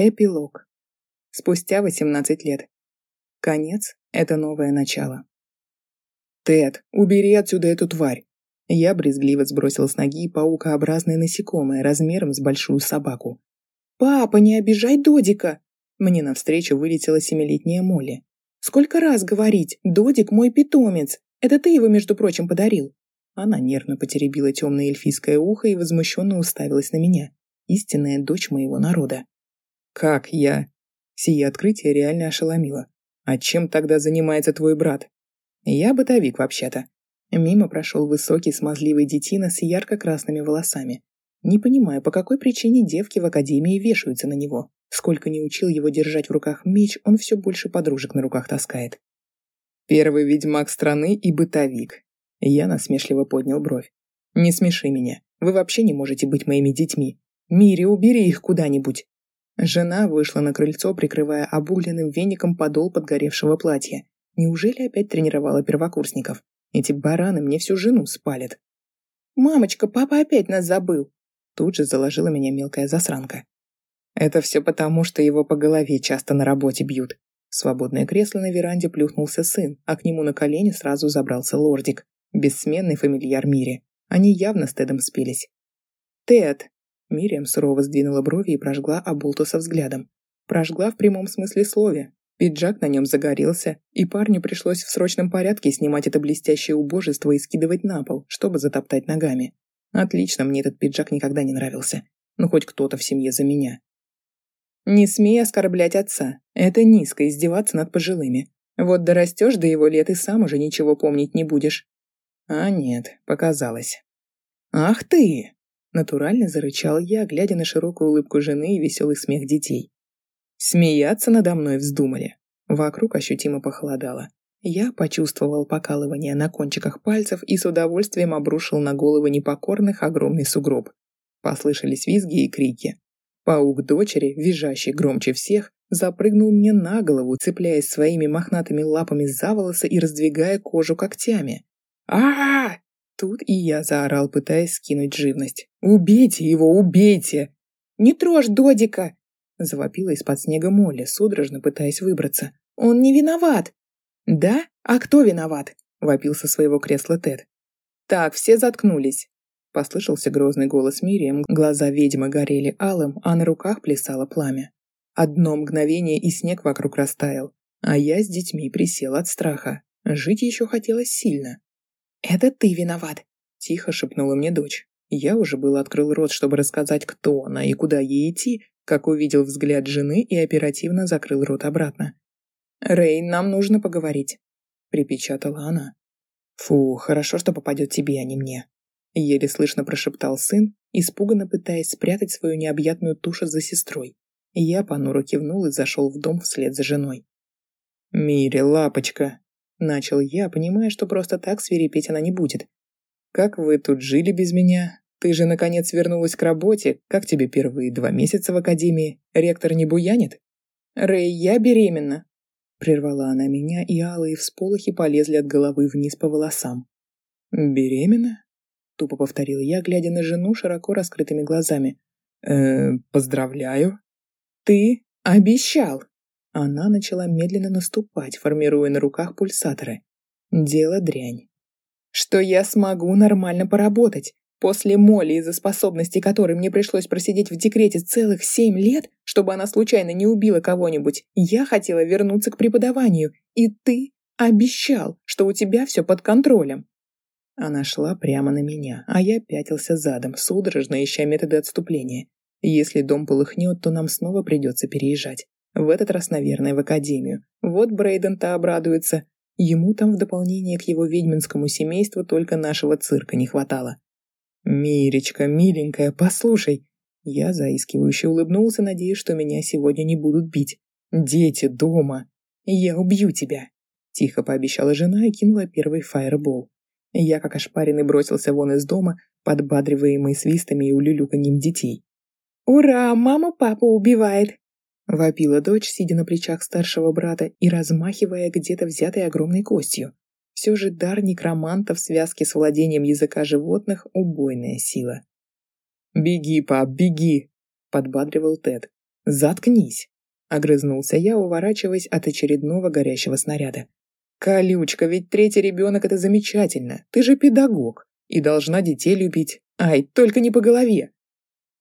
Эпилог. Спустя 18 лет. Конец — это новое начало. «Тед, убери отсюда эту тварь!» Я брезгливо сбросил с ноги паукообразное насекомое размером с большую собаку. «Папа, не обижай Додика!» Мне навстречу вылетела семилетняя Молли. «Сколько раз говорить, Додик мой питомец! Это ты его, между прочим, подарил!» Она нервно потеребила темное эльфийское ухо и возмущенно уставилась на меня. Истинная дочь моего народа. «Как я?» Сие открытие реально ошеломило. «А чем тогда занимается твой брат?» «Я бытовик, вообще-то». Мимо прошел высокий смазливый детина с ярко-красными волосами. Не понимаю, по какой причине девки в академии вешаются на него. Сколько не учил его держать в руках меч, он все больше подружек на руках таскает. Первый ведьмак страны и бытовик. Я насмешливо поднял бровь. Не смеши меня. Вы вообще не можете быть моими детьми. Мири, убери их куда-нибудь. Жена вышла на крыльцо, прикрывая обугленным веником подол подгоревшего платья. Неужели опять тренировала первокурсников? Эти бараны мне всю жену спалят. «Мамочка, папа опять нас забыл!» Тут же заложила меня мелкая засранка. Это все потому, что его по голове часто на работе бьют. В свободное кресло на веранде плюхнулся сын, а к нему на колени сразу забрался лордик. Бессменный фамильяр Мири. Они явно с Тедом спелись. «Тед!» Мириам сурово сдвинула брови и прожгла Абултуса взглядом. Прожгла в прямом смысле слова. Пиджак на нем загорелся, и парню пришлось в срочном порядке снимать это блестящее убожество и скидывать на пол, чтобы затоптать ногами. Отлично, мне этот пиджак никогда не нравился. Ну, хоть кто-то в семье за меня. Не смей оскорблять отца. Это низко издеваться над пожилыми. Вот дорастешь до его лет и сам уже ничего помнить не будешь. А нет, показалось. «Ах ты!» Натурально зарычал я, глядя на широкую улыбку жены и веселый смех детей. Смеяться надо мной вздумали. Вокруг ощутимо похолодало. Я почувствовал покалывание на кончиках пальцев и с удовольствием обрушил на головы непокорных огромный сугроб. Послышались визги и крики. Паук дочери, визжащий громче всех, запрыгнул мне на голову, цепляясь своими мохнатыми лапами за волосы и раздвигая кожу когтями. а а, -а! Тут и я заорал, пытаясь скинуть живность. «Убейте его, убейте!» «Не трожь Додика!» Завопила из-под снега Молли, судорожно пытаясь выбраться. «Он не виноват!» «Да? А кто виноват?» Вопил со своего кресла Тед. «Так, все заткнулись!» Послышался грозный голос Мирием, глаза ведьмы горели алым, а на руках плясало пламя. Одно мгновение и снег вокруг растаял, а я с детьми присел от страха. Жить еще хотелось сильно. «Это ты виноват!» – тихо шепнула мне дочь. Я уже был открыл рот, чтобы рассказать, кто она и куда ей идти, как увидел взгляд жены и оперативно закрыл рот обратно. «Рейн, нам нужно поговорить», — припечатала она. «Фу, хорошо, что попадет тебе, а не мне», — еле слышно прошептал сын, испуганно пытаясь спрятать свою необъятную тушу за сестрой. Я понуро кивнул и зашел в дом вслед за женой. «Мире, лапочка!» Начал я, понимая, что просто так свирепеть она не будет. «Как вы тут жили без меня? Ты же, наконец, вернулась к работе. Как тебе первые два месяца в академии? Ректор не буянит?» «Рэй, я беременна!» Прервала она меня, и алые всполохи полезли от головы вниз по волосам. «Беременна?» Тупо повторил я, глядя на жену широко раскрытыми глазами. «Э, поздравляю». «Ты обещал!» Она начала медленно наступать, формируя на руках пульсаторы. Дело дрянь. Что я смогу нормально поработать. После моли, из-за способностей которой мне пришлось просидеть в декрете целых семь лет, чтобы она случайно не убила кого-нибудь, я хотела вернуться к преподаванию, и ты обещал, что у тебя все под контролем. Она шла прямо на меня, а я пятился задом, судорожно ища методы отступления. Если дом полыхнет, то нам снова придется переезжать. В этот раз, наверное, в академию. Вот Брейден-то обрадуется. Ему там в дополнение к его ведьминскому семейству только нашего цирка не хватало. «Миречка, миленькая, послушай!» Я заискивающе улыбнулся, надеясь, что меня сегодня не будут бить. «Дети дома! Я убью тебя!» Тихо пообещала жена и кинула первый фаербол. Я, как ошпаренный, бросился вон из дома, подбадриваемый свистами и улюлюканьем детей. «Ура! Мама папу убивает!» Вопила дочь, сидя на плечах старшего брата и размахивая где-то взятой огромной костью. Все же дар некроманта в связке с владением языка животных – убойная сила. «Беги, пап, беги!» – подбадривал Тед. Заткнись!» Огрызнулся я, уворачиваясь от очередного горящего снаряда. «Колючка, ведь третий ребенок – это замечательно. Ты же педагог и должна детей любить. Ай, только не по голове!»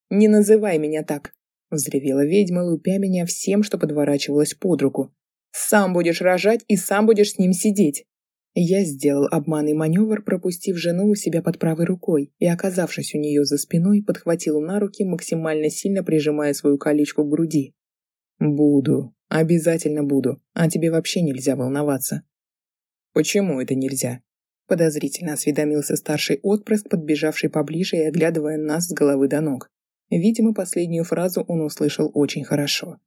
«Не называй меня так!» – взревела ведьма, лупя меня всем, что подворачивалось под руку. «Сам будешь рожать и сам будешь с ним сидеть!» Я сделал обманный маневр, пропустив жену у себя под правой рукой и, оказавшись у нее за спиной, подхватил на руки, максимально сильно прижимая свою колечку к груди. «Буду. Обязательно буду. А тебе вообще нельзя волноваться». «Почему это нельзя?» Подозрительно осведомился старший отпрыск, подбежавший поближе и оглядывая нас с головы до ног. Видимо, последнюю фразу он услышал очень хорошо.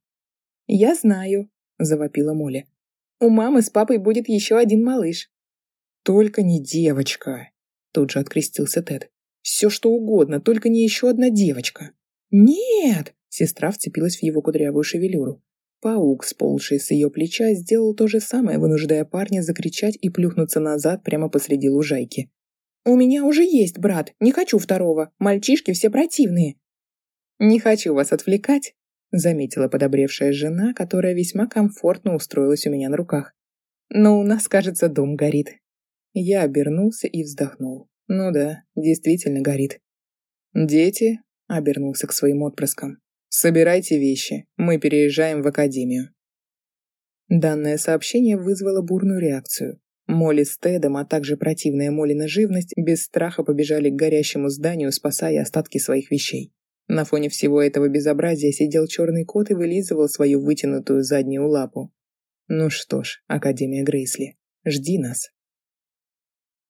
«Я знаю», – завопила Моля. «У мамы с папой будет еще один малыш». «Только не девочка!» Тут же открестился Тед. «Все что угодно, только не еще одна девочка!» «Нет!» Сестра вцепилась в его кудрявую шевелюру. Паук, сползший с ее плеча, сделал то же самое, вынуждая парня закричать и плюхнуться назад прямо посреди лужайки. «У меня уже есть брат, не хочу второго, мальчишки все противные». «Не хочу вас отвлекать», — заметила подобревшая жена, которая весьма комфортно устроилась у меня на руках. «Но у нас, кажется, дом горит». Я обернулся и вздохнул. Ну да, действительно горит. «Дети?» — обернулся к своим отпрыскам. «Собирайте вещи, мы переезжаем в академию». Данное сообщение вызвало бурную реакцию. Молли с Тедом, а также противная Моллина живность без страха побежали к горящему зданию, спасая остатки своих вещей. На фоне всего этого безобразия сидел черный кот и вылизывал свою вытянутую заднюю лапу. Ну что ж, Академия Грейсли, жди нас.